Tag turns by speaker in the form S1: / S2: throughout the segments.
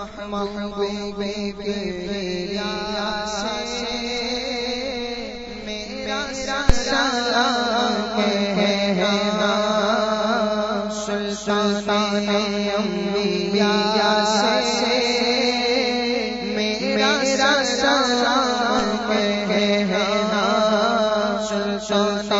S1: محبوب بریا سے میرا سلام کہنا سلطان انبیاء سے میرا سلام کہنا سلطان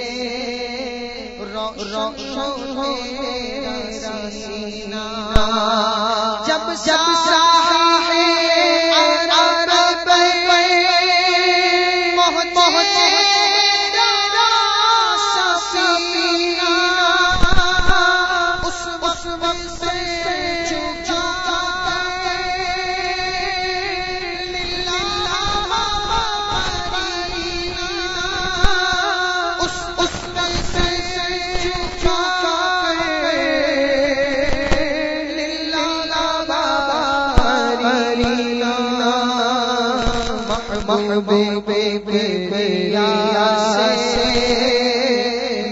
S1: روشن تیرا سینہ جب جب ساحل محبوب بریا سے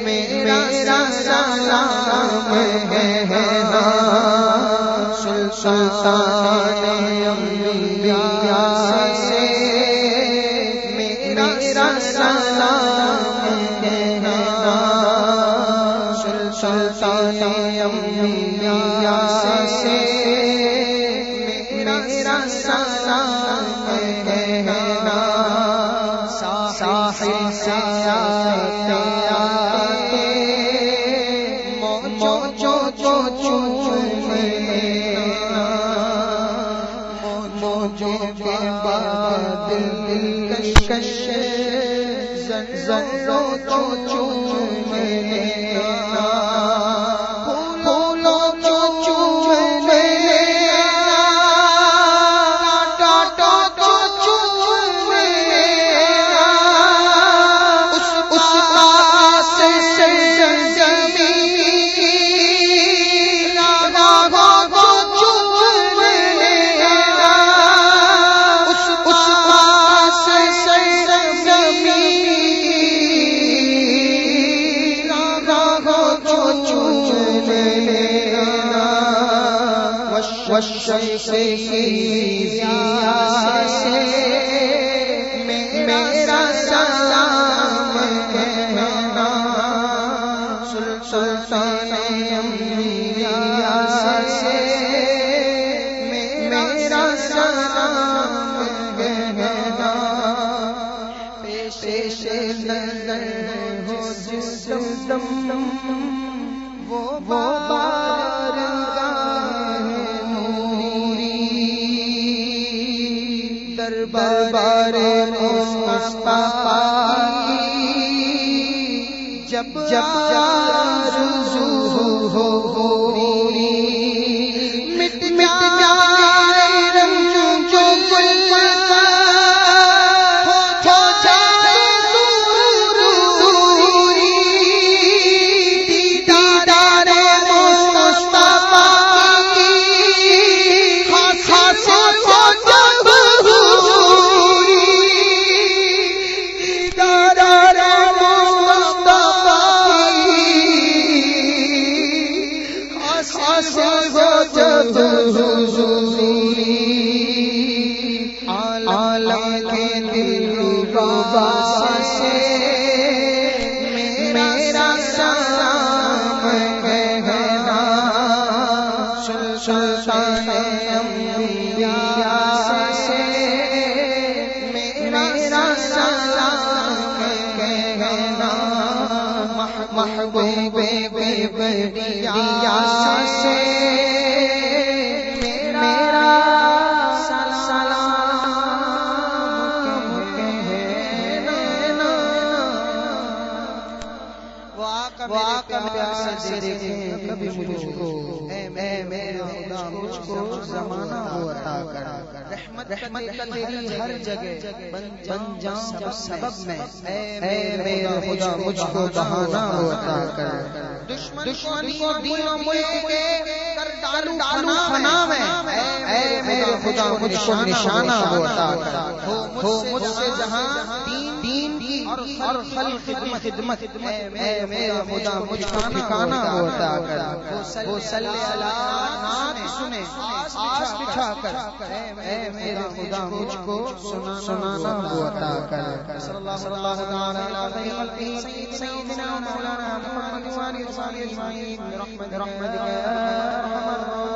S1: میرا سلام ہے سلطان انبیاء سے، میرا سلام ہے سلطان انبیاء سے میرا سلام موجو جو چومنا موجو کے بعد دلکش زنزروں تو چوں پھولوں والشمس کی ضیاء سے میرا سلام کہنا. سلطان انبیاء سے. میرا سلام کہنا. پیش نظر ہو جسم وہ بارگاہ دربار مصطفیٰ کی جب جب آرزو ہو ہوری خاص ہو جب محبوب بریا سے میرا سلام کہنا وہ واقع وہ آقا کبھی مجھ کو اے میرے خدا، مجھ کو زمانہ وہ عطا کر۔ رحمت کا تیری ہر جگہ بن جاؤں سبب میں۔ اے میرے خدا، مجھ کو بہانہ وہ عطا کر۔ دشمنی کو دین و ملک کے کر ڈالو ڈالو فنا میں۔ اے میرے خدا، مجھ کو نشانہ وہ عطا کر۔ ہو مجھ سے جہاں دین خلق کی خدمت اے میرے خدا مجھ کو ٹھکانہ عطا کر وہ صلی اللہ نات سنے آس بچھا کر اے میرے خدا مجھ کو سنانا عطا کر صلی اللہ علیہ وسلم سیدنا مولانا محمد وعلى اله وصحبه اجمعين برحمتك يا ارحم الراحمين